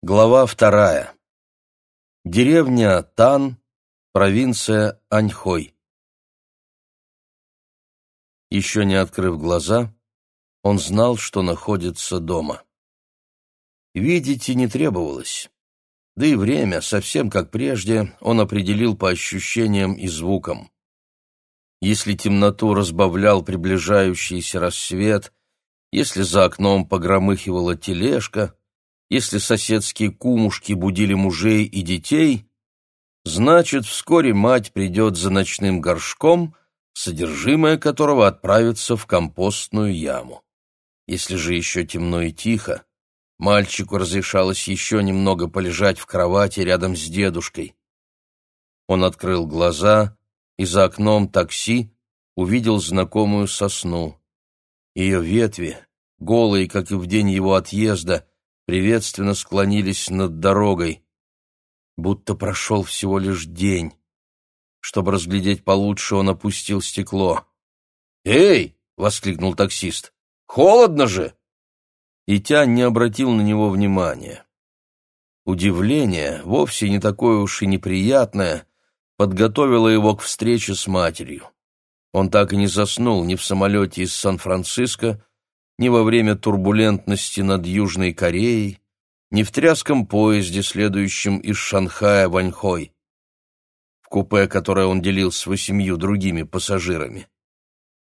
Глава вторая. Деревня Тан, провинция Аньхой. Еще не открыв глаза, он знал, что находится дома. Видеть и не требовалось. Да и время, совсем как прежде, он определил по ощущениям и звукам. Если темноту разбавлял приближающийся рассвет, если за окном погромыхивала тележка, если соседские кумушки будили мужей и детей, значит, вскоре мать придет за ночным горшком, содержимое которого отправится в компостную яму. Если же еще темно и тихо, мальчику разрешалось еще немного полежать в кровати рядом с дедушкой. Он открыл глаза и за окном такси увидел знакомую сосну. Ее ветви, голые, как и в день его отъезда, приветственно склонились над дорогой, будто прошел всего лишь день. Чтобы разглядеть получше, он опустил стекло. «Эй!» — воскликнул таксист. «Холодно же!» И Тянь не обратил на него внимания. Удивление, вовсе не такое уж и неприятное, подготовило его к встрече с матерью. Он так и не заснул ни в самолете из Сан-Франциско, ни во время турбулентности над Южной Кореей, ни в тряском поезде, следующем из Шанхая в Аньхой, в купе, которое он делил с восемью другими пассажирами.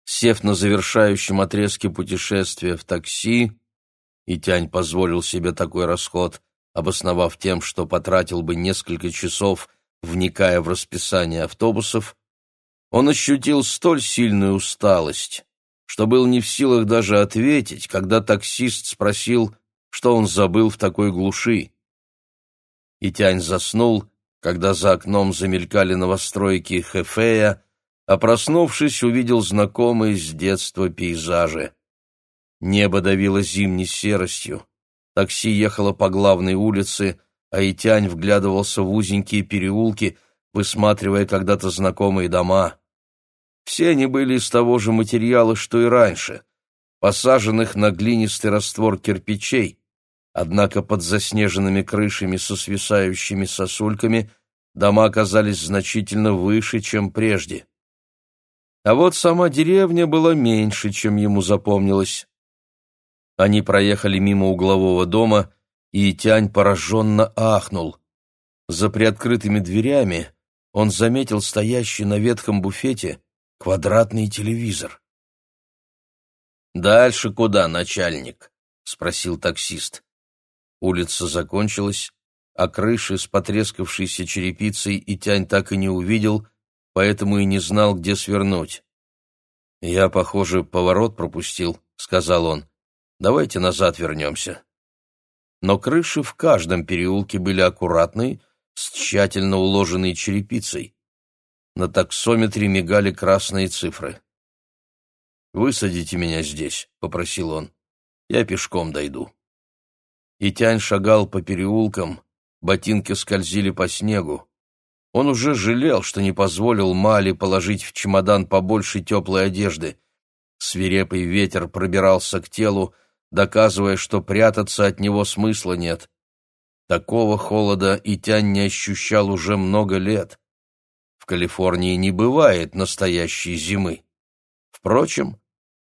Сев на завершающем отрезке путешествия в такси, и Тянь позволил себе такой расход, обосновав тем, что потратил бы несколько часов, вникая в расписание автобусов, он ощутил столь сильную усталость, что был не в силах даже ответить, когда таксист спросил, что он забыл в такой глуши. И Тянь заснул, когда за окном замелькали новостройки Хэфея, а проснувшись, увидел знакомые с детства пейзажи. Небо давило зимней серостью. Такси ехало по главной улице, а Итянь вглядывался в узенькие переулки, высматривая когда-то знакомые дома. Все они были из того же материала, что и раньше, посаженных на глинистый раствор кирпичей, однако под заснеженными крышами со свисающими сосульками дома оказались значительно выше, чем прежде. А вот сама деревня была меньше, чем ему запомнилось. Они проехали мимо углового дома, и Тянь пораженно ахнул. За приоткрытыми дверями он заметил стоящий на ветхом буфете квадратный телевизор. «Дальше куда, начальник?» — спросил таксист. Улица закончилась, а крыши с потрескавшейся черепицей и тянь так и не увидел, поэтому и не знал, где свернуть. «Я, похоже, поворот пропустил», — сказал он. «Давайте назад вернемся». Но крыши в каждом переулке были аккуратные, с тщательно уложенной черепицей. На таксометре мигали красные цифры. «Высадите меня здесь», — попросил он. «Я пешком дойду». И Тянь шагал по переулкам, ботинки скользили по снегу. Он уже жалел, что не позволил Мали положить в чемодан побольше теплой одежды. Свирепый ветер пробирался к телу, доказывая, что прятаться от него смысла нет. Такого холода и Тянь не ощущал уже много лет. Калифорнии не бывает настоящей зимы. Впрочем,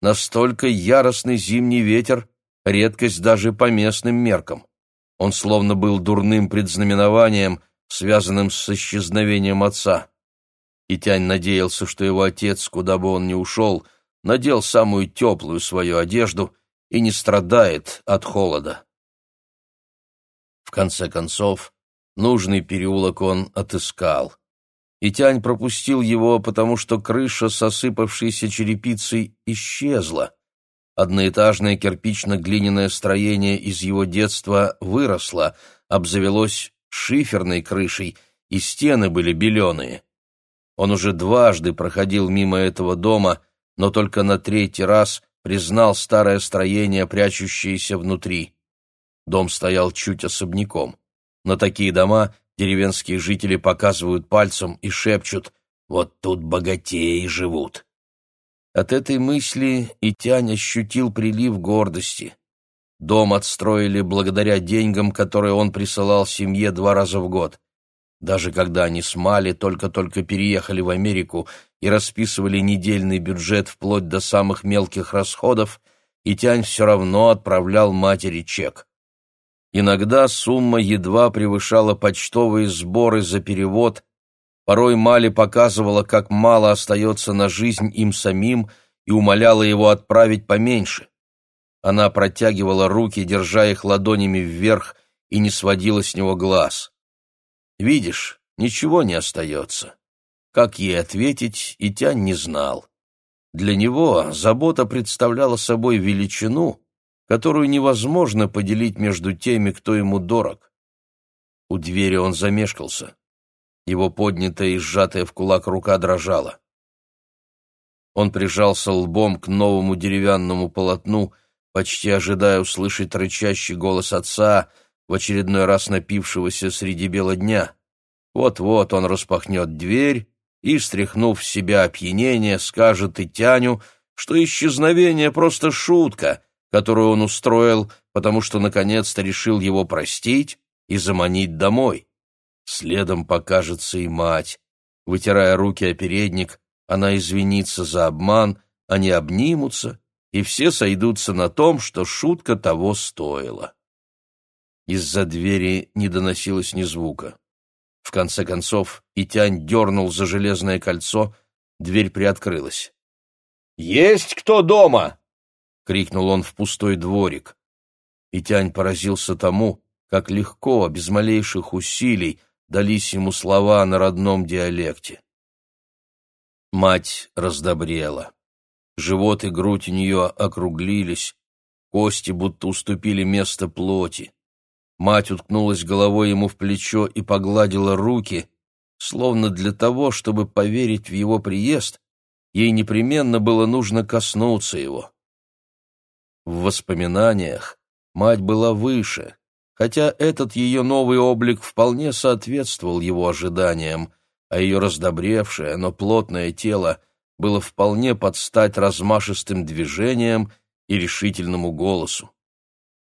настолько яростный зимний ветер — редкость даже по местным меркам. Он словно был дурным предзнаменованием, связанным с исчезновением отца. И Тянь надеялся, что его отец, куда бы он ни ушел, надел самую теплую свою одежду и не страдает от холода. В конце концов, нужный переулок он отыскал и Тянь пропустил его, потому что крыша с осыпавшейся черепицей исчезла. Одноэтажное кирпично-глиняное строение из его детства выросло, обзавелось шиферной крышей, и стены были беленые. Он уже дважды проходил мимо этого дома, но только на третий раз признал старое строение, прячущееся внутри. Дом стоял чуть особняком. На такие дома Деревенские жители показывают пальцем и шепчут «Вот тут богатеи живут». От этой мысли и Тянь ощутил прилив гордости. Дом отстроили благодаря деньгам, которые он присылал семье два раза в год. Даже когда они с Мали только-только переехали в Америку и расписывали недельный бюджет вплоть до самых мелких расходов, Итянь все равно отправлял матери чек. Иногда сумма едва превышала почтовые сборы за перевод, порой Мали показывала, как мало остается на жизнь им самим, и умоляла его отправить поменьше. Она протягивала руки, держа их ладонями вверх, и не сводила с него глаз. Видишь, ничего не остается. Как ей ответить, Итянь не знал. Для него забота представляла собой величину, которую невозможно поделить между теми, кто ему дорог. У двери он замешкался. Его поднятая и сжатая в кулак рука дрожала. Он прижался лбом к новому деревянному полотну, почти ожидая услышать рычащий голос отца — в очередной раз напившегося среди бела дня. Вот-вот он распахнет дверь и, стряхнув в себя опьянение, скажет и тяню, что исчезновение просто шутка, которую он устроил, потому что наконец-то решил его простить и заманить домой. Следом покажется и мать. Вытирая руки о передник, она извинится за обман, они обнимутся, и все сойдутся на том, что шутка того стоила. Из-за двери не доносилось ни звука. В конце концов, Итянь дернул за железное кольцо, дверь приоткрылась. «Есть кто дома?» — крикнул он в пустой дворик. Итянь поразился тому, как легко, без малейших усилий, дались ему слова на родном диалекте. Мать раздобрела. Живот и грудь у нее округлились, кости будто уступили место плоти. Мать уткнулась головой ему в плечо и погладила руки, словно для того, чтобы поверить в его приезд, ей непременно было нужно коснуться его. В воспоминаниях мать была выше, хотя этот ее новый облик вполне соответствовал его ожиданиям, а ее раздобревшее, но плотное тело было вполне под стать размашистым движением и решительному голосу.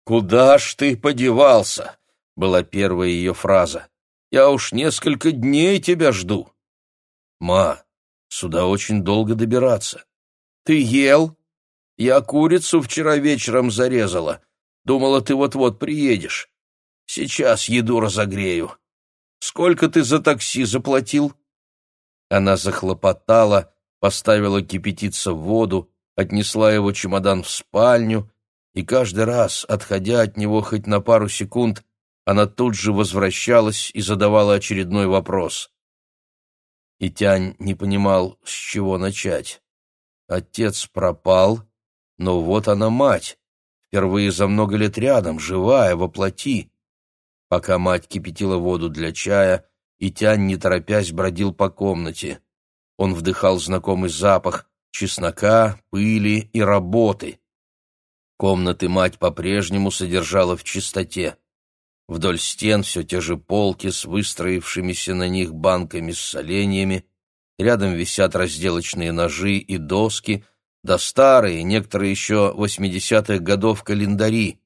«Куда ж ты подевался?» — была первая ее фраза. «Я уж несколько дней тебя жду». «Ма, сюда очень долго добираться». «Ты ел? Я курицу вчера вечером зарезала. Думала, ты вот-вот приедешь. Сейчас еду разогрею. Сколько ты за такси заплатил?» Она захлопотала, поставила кипятиться в воду, отнесла его чемодан в спальню, и каждый раз, отходя от него хоть на пару секунд, она тут же возвращалась и задавала очередной вопрос. И Тянь не понимал, с чего начать. Отец пропал, но вот она мать, впервые за много лет рядом, живая, воплоти. Пока мать кипятила воду для чая, и Тянь, не торопясь, бродил по комнате. Он вдыхал знакомый запах чеснока, пыли и работы. Комнаты мать по-прежнему содержала в чистоте. Вдоль стен все те же полки с выстроившимися на них банками с соленьями, рядом висят разделочные ножи и доски, да старые, некоторые еще восьмидесятых годов календари.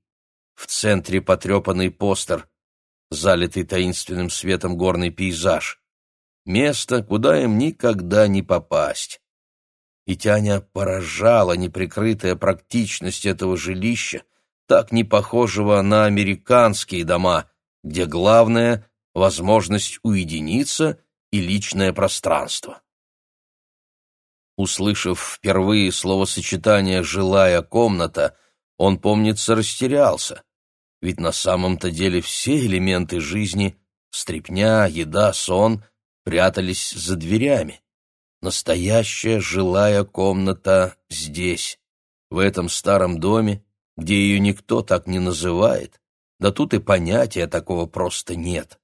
В центре потрепанный постер, залитый таинственным светом горный пейзаж. Место, куда им никогда не попасть и Тяня поражала неприкрытая практичность этого жилища, так не похожего на американские дома, где главное — возможность уединиться и личное пространство. Услышав впервые словосочетание «жилая комната», он, помнится, растерялся, ведь на самом-то деле все элементы жизни — стрепня, еда, сон — прятались за дверями. Настоящая жилая комната здесь, в этом старом доме, где ее никто так не называет, да тут и понятия такого просто нет.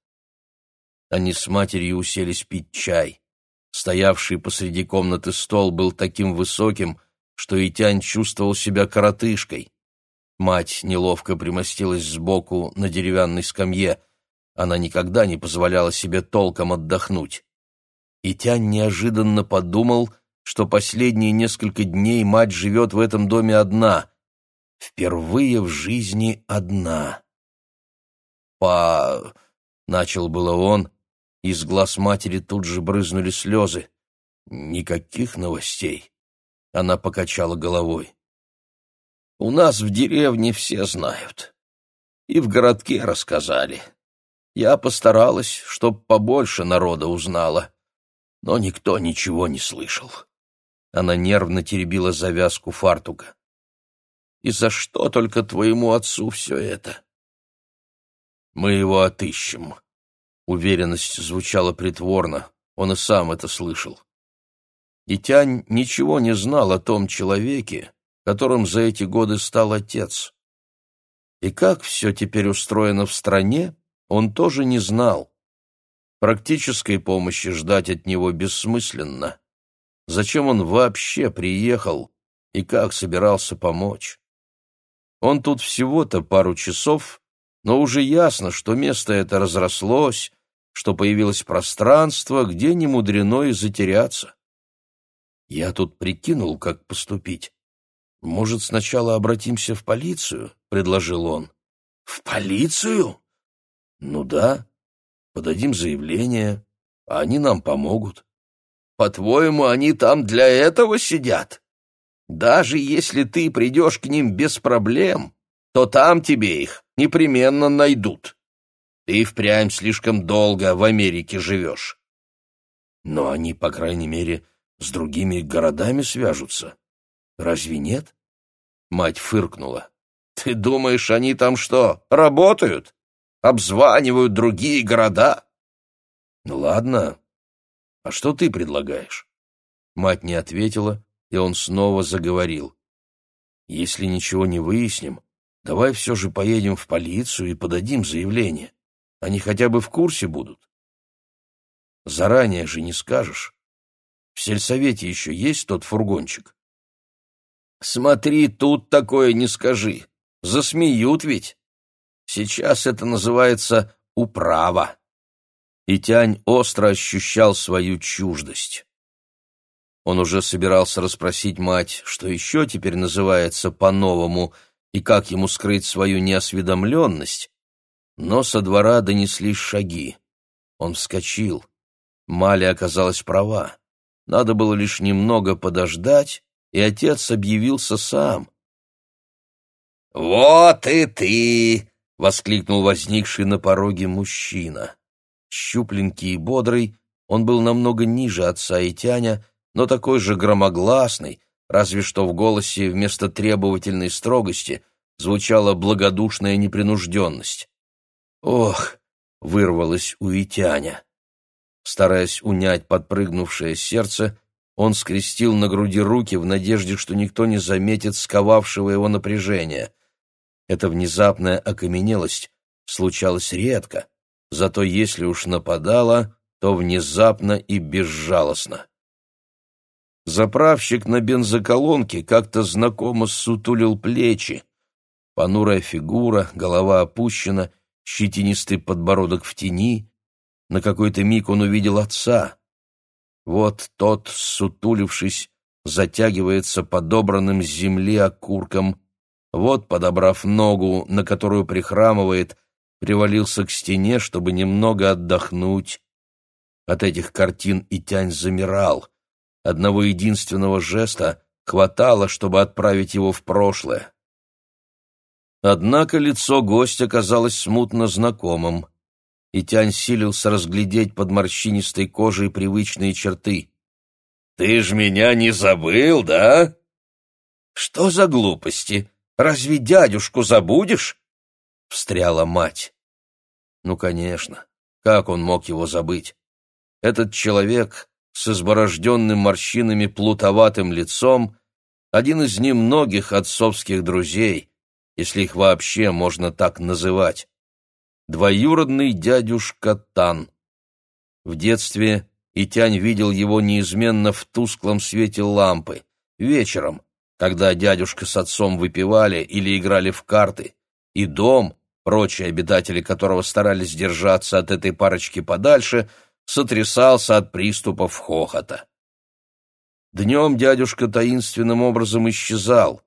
Они с матерью уселись пить чай. Стоявший посреди комнаты стол был таким высоким, что Итянь чувствовал себя коротышкой. Мать неловко примостилась сбоку на деревянной скамье. Она никогда не позволяла себе толком отдохнуть и Тянь неожиданно подумал, что последние несколько дней мать живет в этом доме одна. Впервые в жизни одна. «Па...» — начал было он, из глаз матери тут же брызнули слезы. «Никаких новостей». Она покачала головой. «У нас в деревне все знают. И в городке рассказали. Я постаралась, чтоб побольше народа узнало, но никто ничего не слышал». Она нервно теребила завязку фартука. «И за что только твоему отцу все это?» «Мы его отыщем». Уверенность звучала притворно, он и сам это слышал. И Тянь ничего не знал о том человеке, которым за эти годы стал отец. И как все теперь устроено в стране, он тоже не знал. Практической помощи ждать от него бессмысленно. Зачем он вообще приехал и как собирался помочь? Он тут всего-то пару часов, но уже ясно, что место это разрослось, что появилось пространство, где не мудрено и затеряться. Я тут прикинул, как поступить. Может, сначала обратимся в полицию, предложил он. В полицию? Ну да. Подадим заявление, а они нам помогут. По-твоему, они там для этого сидят? Даже если ты придешь к ним без проблем, то там тебе их непременно найдут. Ты впрямь слишком долго в Америке живешь. Но они, по крайней мере, с другими городами свяжутся. Разве нет? Мать фыркнула. Ты думаешь, они там что, работают? Обзванивают другие города? Ну ладно. А что ты предлагаешь? Мать не ответила, и он снова заговорил. Если ничего не выясним, давай все же поедем в полицию и подадим заявление. Они хотя бы в курсе будут. Заранее же не скажешь. В сельсовете еще есть тот фургончик? Смотри, тут такое не скажи. Засмеют ведь. Сейчас это называется управа. И Тянь остро ощущал свою чуждость. Он уже собирался расспросить мать, что еще теперь называется по-новому, и как ему скрыть свою неосведомленность, но со двора донеслись шаги. Он вскочил. Маля оказалась права. Надо было лишь немного подождать, и отец объявился сам. «Вот и ты!» — воскликнул возникший на пороге мужчина. Щупленький и бодрый, он был намного ниже отца и тяня, но такой же громогласный, разве что в голосе вместо требовательной строгости звучала благодушная непринужденность. «Ох!» — вырвалось у Итяня. Стараясь унять подпрыгнувшее сердце, он скрестил на груди руки в надежде, что никто не заметит сковавшего его напряжения. Эта внезапная окаменелость случалась редко, зато если уж нападала, то внезапно и безжалостно. Заправщик на бензоколонке как-то знакомо сутулил плечи. Понурая фигура, голова опущена, щетинистый подбородок в тени, на какой-то миг он увидел отца. Вот тот, сутулившись, затягивается подобранным с земли окурком, вот, подобрав ногу, на которую прихрамывает, привалился к стене, чтобы немного отдохнуть. От этих картин и тянь замирал. Одного единственного жеста хватало, чтобы отправить его в прошлое. Однако лицо гостя казалось смутно знакомым и Тянь силился разглядеть под морщинистой кожей привычные черты. «Ты ж меня не забыл, да?» «Что за глупости? Разве дядюшку забудешь?» — встряла мать. «Ну, конечно. Как он мог его забыть? Этот человек с изборожденным морщинами плутоватым лицом — один из немногих отцовских друзей, если их вообще можно так называть двоюродный дядюшка Тан. В детстве Итянь видел его неизменно в тусклом свете лампы, вечером, когда дядюшка с отцом выпивали или играли в карты, и дом, прочие обитатели которого старались держаться от этой парочки подальше, сотрясался от приступов хохота. Днем дядюшка таинственным образом исчезал.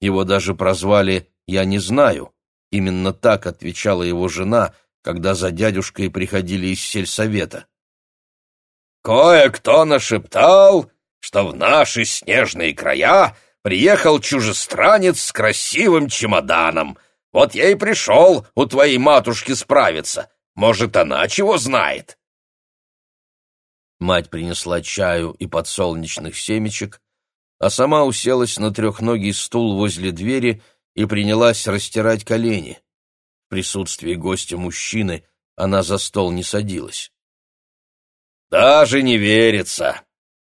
Его даже прозвали «Я не знаю». Именно так отвечала его жена, когда за дядюшкой приходили из сельсовета. «Кое-кто нашептал, что в наши снежные края приехал чужестранец с красивым чемоданом. Вот я и пришел у твоей матушки справиться. Может, она чего знает?» Мать принесла чаю и подсолнечных семечек, а сама уселась на трехногий стул возле двери и принялась растирать колени. В присутствии гостя мужчины она за стол не садилась. «Даже не верится.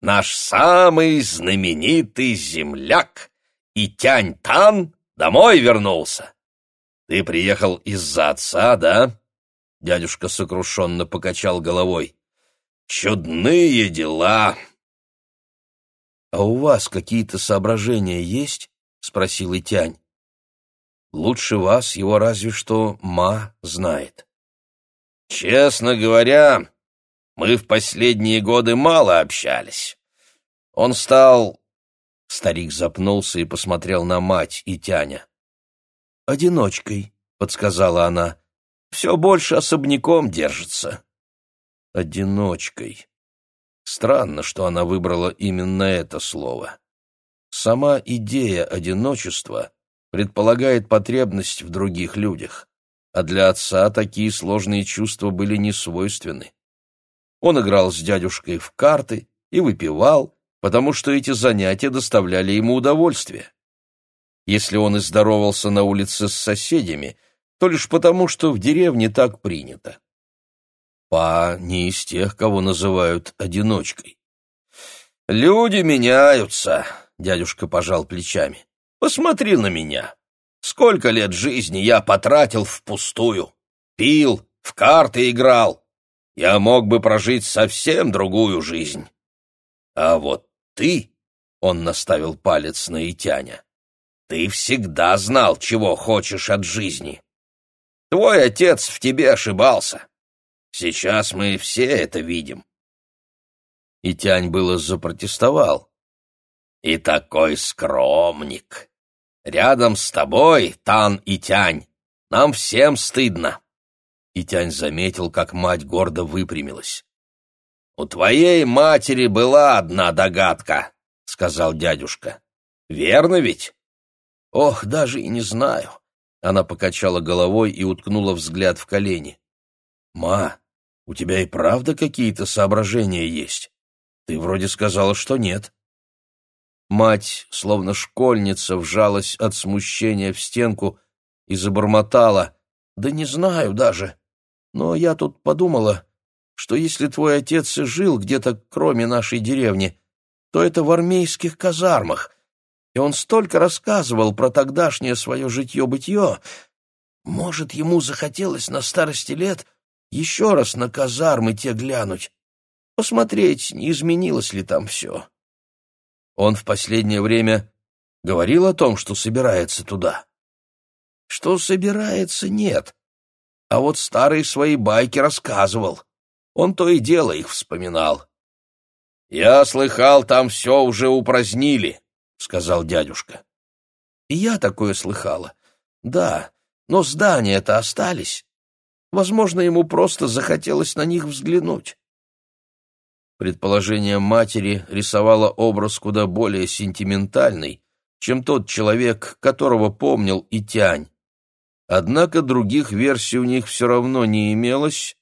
Наш самый знаменитый земляк и Тянь-Тан домой вернулся. Ты приехал из-за отца, да?» Дядюшка сокрушенно покачал головой. «Чудные дела!» «А у вас какие-то соображения есть?» — спросил Итянь. «Лучше вас его разве что ма знает». «Честно говоря, мы в последние годы мало общались. Он стал...» Старик запнулся и посмотрел на мать Итяня. «Одиночкой», — подсказала она. «Все больше особняком держится». «Одиночкой», Странно, что она выбрала именно это слово. Сама идея одиночества предполагает потребность в других людях, а для отца такие сложные чувства были не свойственны. Он играл с дядюшкой в карты и выпивал, потому что эти занятия доставляли ему удовольствие. Если он и здоровался на улице с соседями, то лишь потому, что в деревне так принято. Па не из тех, кого называют одиночкой. «Люди меняются», — дядюшка пожал плечами. «Посмотри на меня. Сколько лет жизни я потратил впустую. Пил, в карты играл. Я мог бы прожить совсем другую жизнь. А вот ты, — он наставил палец на Итяня, — ты всегда знал, чего хочешь от жизни. Твой отец в тебе ошибался. Сейчас мы все это видим. И Тянь было запротестовал. И такой скромник. Рядом с тобой, Тан и Тянь, нам всем стыдно. И Тянь заметил, как мать гордо выпрямилась. «У твоей матери была одна догадка», — сказал дядюшка. «Верно ведь?» «Ох, даже и не знаю». Она покачала головой и уткнула взгляд в колени. «Ма, у тебя и правда какие-то соображения есть? Ты вроде сказала, что нет». Мать, словно школьница, вжалась от смущения в стенку и забормотала. «Да не знаю даже. Но я тут подумала, что если твой отец и жил где-то кроме нашей деревни, то это в армейских казармах, и он столько рассказывал про тогдашнее свое житье-бытье. Может, ему захотелось на старости лет еще раз на казармы те глянуть, посмотреть, не изменилось ли там все. Он в последнее время говорил о том, что собирается туда. Что собирается, нет. А вот старые свои байки рассказывал. Он то и дело их вспоминал. «Я слыхал, там все уже упразднили», — сказал дядюшка. «И я такое слыхала. Да, но здания-то остались. Возможно, ему просто захотелось на них взглянуть. Предположение матери рисовало образ куда более сентиментальный, чем тот человек, которого помнил и Тянь. Однако других версий у них все равно не имелось,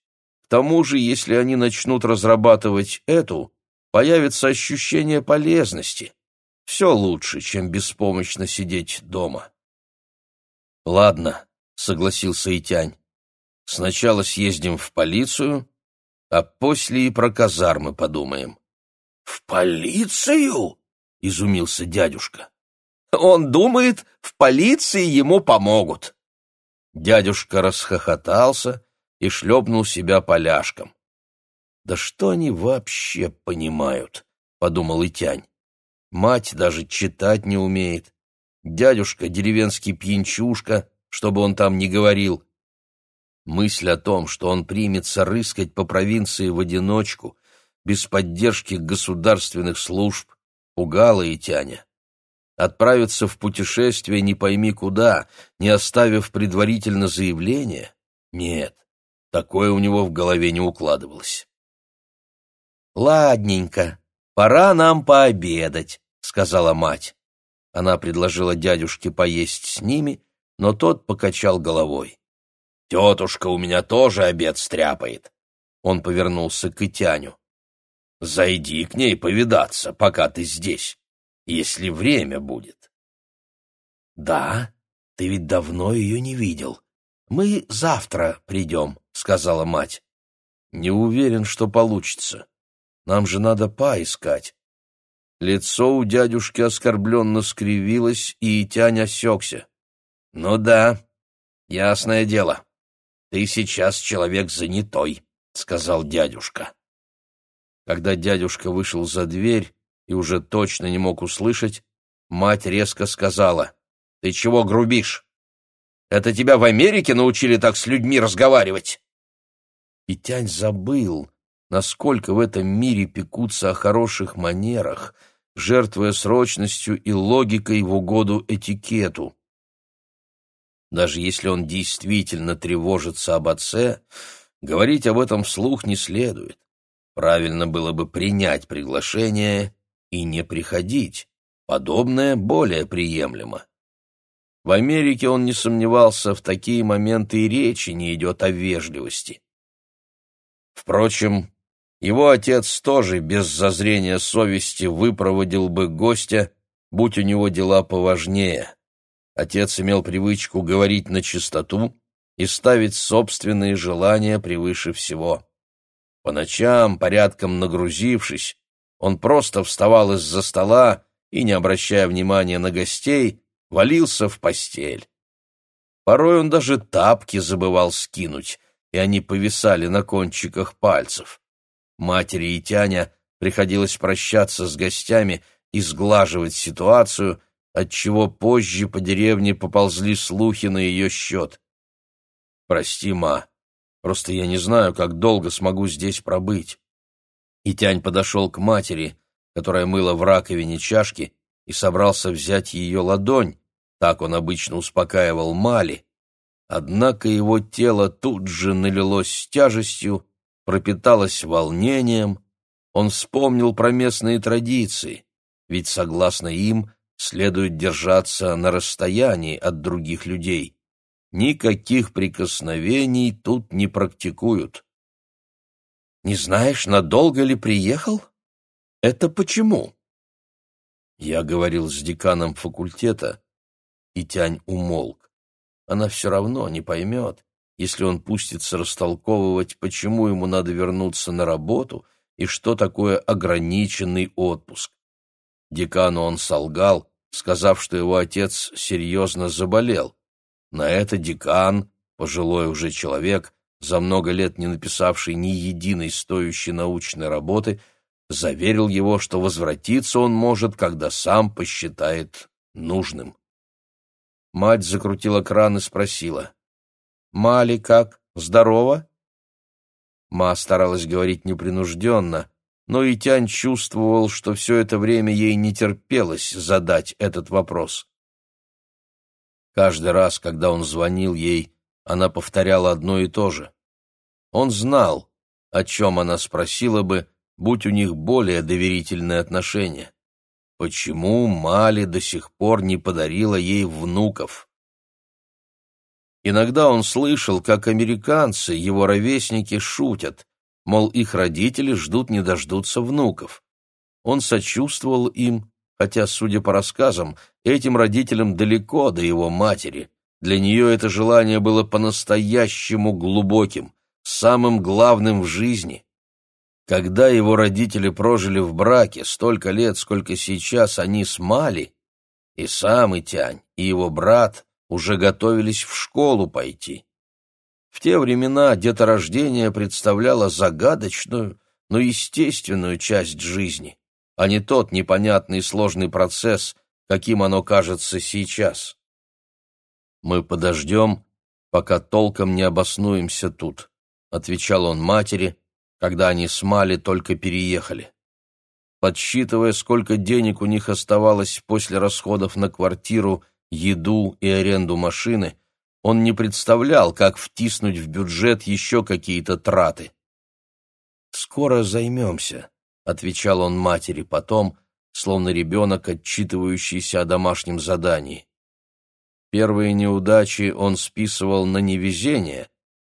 к тому же, если они начнут разрабатывать эту, появится ощущение полезности. Все лучше, чем беспомощно сидеть дома. «Ладно», — согласился Итянь. Сначала съездим в полицию, а после и про казармы подумаем. — В полицию? — изумился дядюшка. — Он думает, в полиции ему помогут. Дядюшка расхохотался и шлепнул себя поляшком. «Да что они вообще понимают?» — подумал Итянь. «Мать даже читать не умеет. Дядюшка — деревенский пьянчушка, чтобы он там не говорил. Мысль о том, что он примется рыскать по провинции в одиночку, без поддержки государственных служб, пугала и тяня. Отправиться в путешествие не пойми куда, не оставив предварительно заявление? Нет, такое у него в голове не укладывалось. «Ладненько, пора нам пообедать», — сказала мать. Она предложила дядюшке поесть с ними, но тот покачал головой. «Тетушка у меня тоже обед стряпает». Он повернулся к Итяню. «Зайди к ней повидаться, пока ты здесь, если время будет». «Да, ты ведь давно ее не видел. Мы завтра придем», — сказала мать. «Не уверен, что получится. Нам же надо поискать. Лицо у дядюшки оскорбленно скривилось, и Тянь осекся. «Ну да, ясное дело. Ты сейчас человек занятой», — сказал дядюшка. Когда дядюшка вышел за дверь и уже точно не мог услышать, мать резко сказала, «Ты чего грубишь? Это тебя в Америке научили так с людьми разговаривать?» И Тянь забыл, насколько в этом мире пекутся о хороших манерах — жертвуя срочностью и логикой в угоду этикету. Даже если он действительно тревожится об отце, говорить об этом вслух не следует. Правильно было бы принять приглашение и не приходить. Подобное более приемлемо. В Америке он не сомневался, в такие моменты и речи не идет о вежливости. Впрочем, его отец тоже без зазрения совести выпроводил бы гостя, будь у него дела поважнее. Отец имел привычку говорить на чистоту и ставить собственные желания превыше всего. По ночам, порядком нагрузившись, он просто вставал из-за стола и, не обращая внимания на гостей, валился в постель. Порой он даже тапки забывал скинуть, и они повисали на кончиках пальцев. Матери и Тяня приходилось прощаться с гостями и сглаживать ситуацию, отчего позже по деревне поползли слухи на ее счет. «Прости, ма, просто я не знаю, как долго смогу здесь пробыть». И Тянь подошел к матери, которая мыла в раковине чашки, и собрался взять ее ладонь, так он обычно успокаивал Мали. Однако его тело тут же налилось тяжестью, пропиталась волнением, он вспомнил про местные традиции, ведь, согласно им, следует держаться на расстоянии от других людей. Никаких прикосновений тут не практикуют. «Не знаешь, надолго ли приехал? Это почему?» Я говорил с деканом факультета, и Тянь умолк. Она все равно не поймет, если он пустится растолковывать, почему ему надо вернуться на работу и что такое ограниченный отпуск. Декану он солгал, сказав, что его отец серьезно заболел. На это декан, пожилой уже человек, за много лет не написавший ни единой стоящей научной работы, заверил его, что возвратиться он может, когда сам посчитает нужным. Мать закрутила кран и спросила, Мали как? Здорова?» Ма старалась говорить непринужденно, но и Тянь чувствовал, что все это время ей не терпелось задать этот вопрос. Каждый раз, когда он звонил ей, она повторяла одно и то же. Он знал, о чем она спросила бы, будь у них более доверительные отношения. Почему Мали до сих пор не подарила ей внуков? Иногда он слышал, как американцы, его ровесники, шутят, мол, их родители ждут не дождутся внуков. Он сочувствовал им, хотя, судя по рассказам, этим родителям далеко до его матери. Для нее это желание было по-настоящему глубоким, самым главным в жизни. Когда его родители прожили в браке столько лет, сколько сейчас они с Мали, и сам Итянь, и его брат — уже готовились в школу пойти. В те времена деторождение представляло загадочную, но естественную часть жизни, а не тот непонятный сложный процесс, каким оно кажется сейчас. «Мы подождем, пока толком не обоснуемся тут», — отвечал он матери, когда они с Мали только переехали. подсчитывая, сколько денег у них оставалось после расходов на квартиру, еду и аренду машины, он не представлял, как втиснуть в бюджет еще какие-то траты. «Скоро займемся», — отвечал он матери потом, словно ребенок, отчитывающийся о домашнем задании. Первые неудачи он списывал на невезение,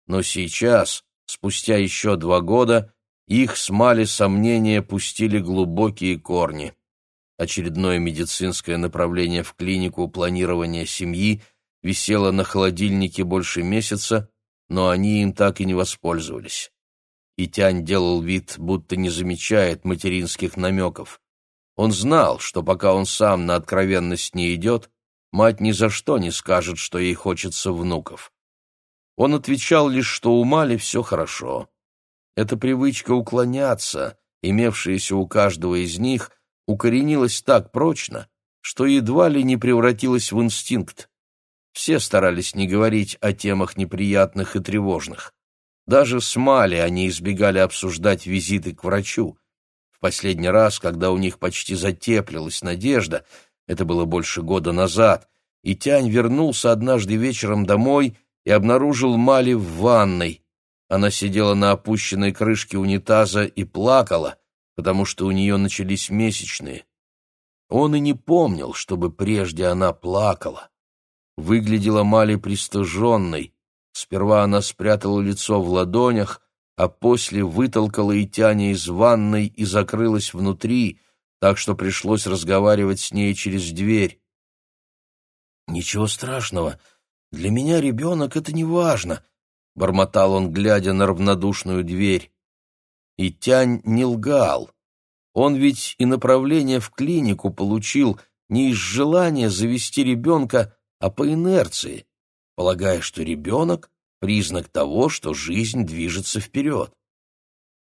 но сейчас, спустя еще два года, их смали сомнения пустили глубокие корни. Очередное медицинское направление в клинику планирования семьи висело на холодильнике больше месяца, но они им так и не воспользовались. И Тянь делал вид, будто не замечает материнских намеков. Он знал, что пока он сам на откровенность не идет, мать ни за что не скажет, что ей хочется внуков. Он отвечал лишь, что у Мали все хорошо. Эта привычка уклоняться, имевшаяся у каждого из них, укоренилась так прочно, что едва ли не превратилась в инстинкт. Все старались не говорить о темах неприятных и тревожных. Даже с Мали они избегали обсуждать визиты к врачу. В последний раз, когда у них почти затеплилась надежда, это было больше года назад, и Тянь вернулся однажды вечером домой и обнаружил Мали в ванной. Она сидела на опущенной крышке унитаза и плакала, потому что у нее начались месячные. Он и не помнил, чтобы прежде она плакала. Выглядела Мали пристыженной. Сперва она спрятала лицо в ладонях, а после вытолкала и тяня из ванной и закрылась внутри, так что пришлось разговаривать с ней через дверь. «Ничего страшного. Для меня ребенок — это не важно», — бормотал он, глядя на равнодушную дверь. И Тянь не лгал. Он ведь и направление в клинику получил не из желания завести ребенка, а по инерции, полагая, что ребенок — признак того, что жизнь движется вперед.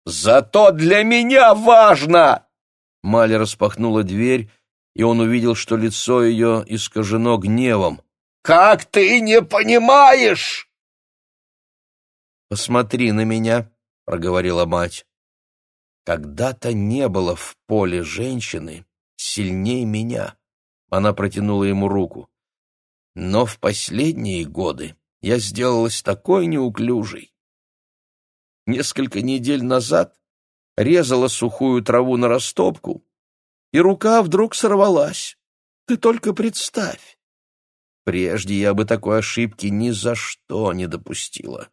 «Зато для меня важно!» Маля распахнула дверь, и он увидел, что лицо ее искажено гневом. «Как ты не понимаешь?» «Посмотри на меня», — проговорила мать. «Когда-то не было в поле женщины сильнее меня». Она протянула ему руку. Но в последние годы я сделалась такой неуклюжей. Несколько недель назад резала сухую траву на растопку, и рука вдруг сорвалась. Ты только представь. Прежде я бы такой ошибки ни за что не допустила.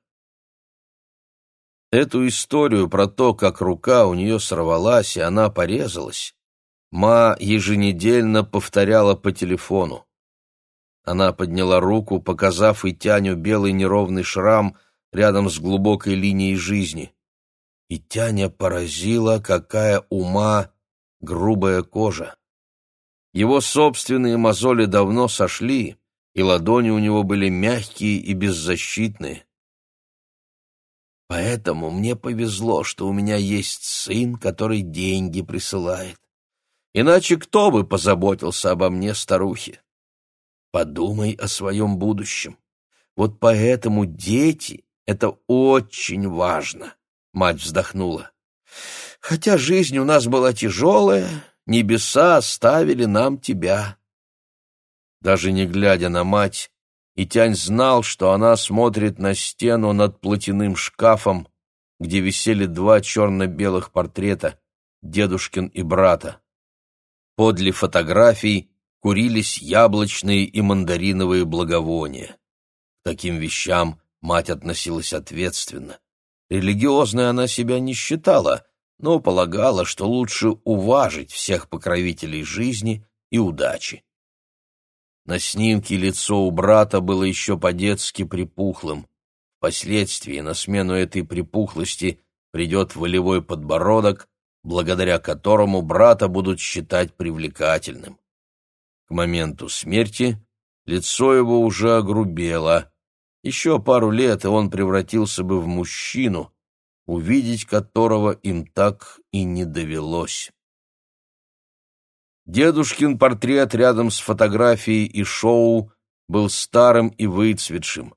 Эту историю про то, как рука у нее сорвалась и она порезалась, Ма еженедельно повторяла по телефону. Она подняла руку, показав и Тяню белый неровный шрам рядом с глубокой линией жизни. И Тяня поразила, какая ума грубая кожа. Его собственные мозоли давно сошли, и ладони у него были мягкие и беззащитные. Поэтому мне повезло, что у меня есть сын, который деньги присылает. Иначе кто бы позаботился обо мне, старухе? Подумай о своем будущем. Вот поэтому дети — это очень важно. Мать вздохнула. Хотя жизнь у нас была тяжелая, небеса оставили нам тебя. Даже не глядя на мать, Итянь знал, что она смотрит на стену над платяным шкафом, где висели два черно-белых портрета — дедушкин и брата. Подле фотографий курились яблочные и мандариновые благовония. К таким вещам мать относилась ответственно. Религиозной она себя не считала, но полагала, что лучше уважить всех покровителей жизни и удачи. На снимке лицо у брата было еще по-детски припухлым. Впоследствии на смену этой припухлости придет волевой подбородок, благодаря которому брата будут считать привлекательным. К моменту смерти лицо его уже огрубело. Еще пару лет, и он превратился бы в мужчину, увидеть которого им так и не довелось. Дедушкин портрет рядом с фотографией и шоу был старым и выцветшим,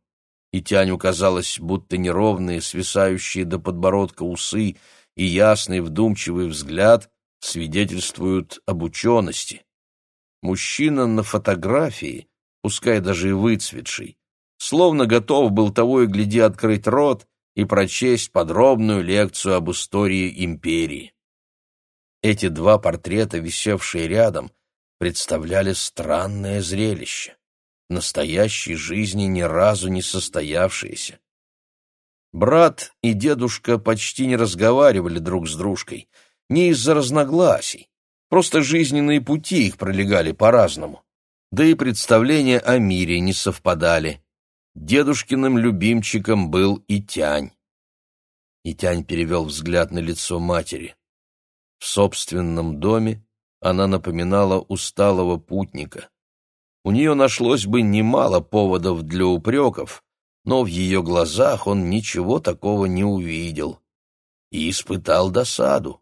и Тяню казалось, будто неровные, свисающие до подбородка усы и ясный вдумчивый взгляд свидетельствуют об учености. Мужчина на фотографии, пускай даже и выцветший, словно готов был того и гляди открыть рот и прочесть подробную лекцию об истории империи. Эти два портрета, висевшие рядом, представляли странное зрелище, настоящей жизни ни разу не состоявшееся. Брат и дедушка почти не разговаривали друг с дружкой, не из-за разногласий, просто жизненные пути их пролегали по-разному. Да и представления о мире не совпадали. Дедушкиным любимчиком был и Тянь. И Тянь перевел взгляд на лицо матери. В собственном доме она напоминала усталого путника. У нее нашлось бы немало поводов для упреков, но в ее глазах он ничего такого не увидел и испытал досаду.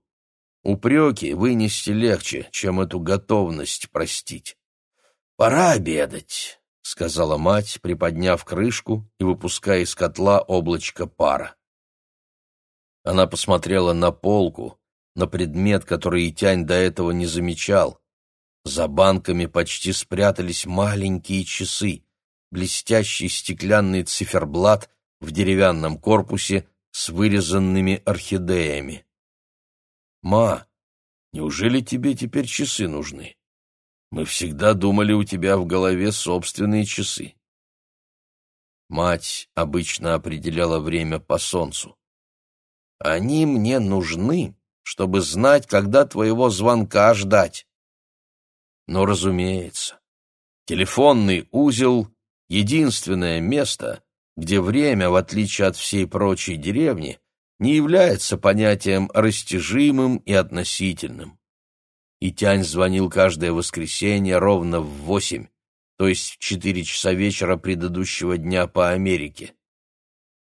Упреки вынести легче, чем эту готовность простить. «Пора обедать», — сказала мать, приподняв крышку и выпуская из котла облачко пара. Она посмотрела на полку, на предмет, который Итянь до этого не замечал. За банками почти спрятались маленькие часы, блестящий стеклянный циферблат в деревянном корпусе с вырезанными орхидеями. «Ма, неужели тебе теперь часы нужны?» Мы всегда думали, у тебя в голове собственные часы. Мать обычно определяла время по солнцу. Они мне нужны, чтобы знать, когда твоего звонка ждать. Но, разумеется, телефонный узел — единственное место, где время, в отличие от всей прочей деревни, не является понятием растяжимым и относительным и Тянь звонил каждое воскресенье ровно в восемь, то есть в четыре часа вечера предыдущего дня по Америке.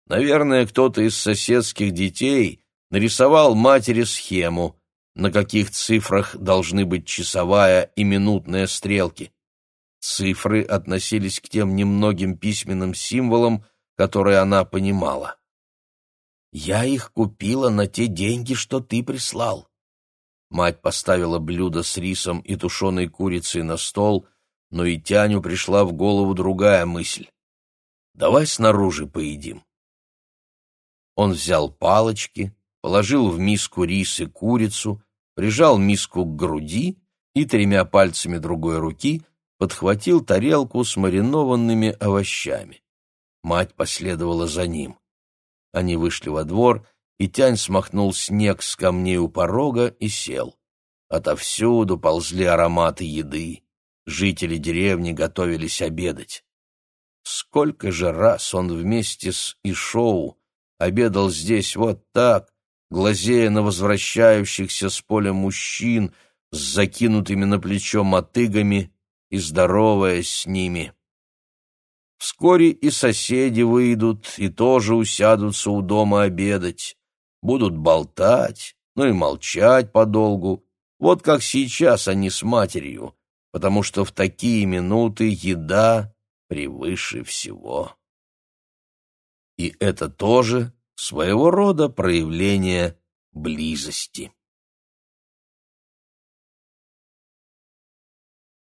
Наверное, кто-то из соседских детей нарисовал матери схему, на каких цифрах должны быть часовая и минутная стрелки. Цифры относились к тем немногим письменным символам, которые она понимала. «Я их купила на те деньги, что ты прислал», Мать поставила блюдо с рисом и тушеной курицей на стол, но и Тяню пришла в голову другая мысль. «Давай снаружи поедим». Он взял палочки, положил в миску рис и курицу, прижал миску к груди и тремя пальцами другой руки подхватил тарелку с маринованными овощами. Мать последовала за ним. Они вышли во двор и Тянь смахнул снег с камней у порога и сел. Отовсюду ползли ароматы еды. Жители деревни готовились обедать. Сколько же раз он вместе с Ишоу обедал здесь вот так, глазея на возвращающихся с поля мужчин с закинутыми на плечо мотыгами и здороваясь с ними. Вскоре и соседи выйдут и тоже усядутся у дома обедать будут болтать, ну и молчать подолгу, вот как сейчас они с матерью, потому что в такие минуты еда превыше всего. И это тоже своего рода проявление близости.